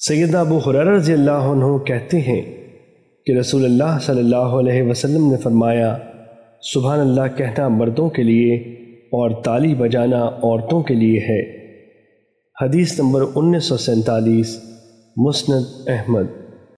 سیدہ ابو حرار رضی اللہ عنہ کہتے ہیں کہ رسول اللہ صلی اللہ علیہ وسلم نے فرمایا، سبحان اللہ، کہنا مردوں کے لیے اور تالی بجانا عورتوں کے لیے ہے۔ حدیث نمبر انیس سو سینتالیس، مسند احمد۔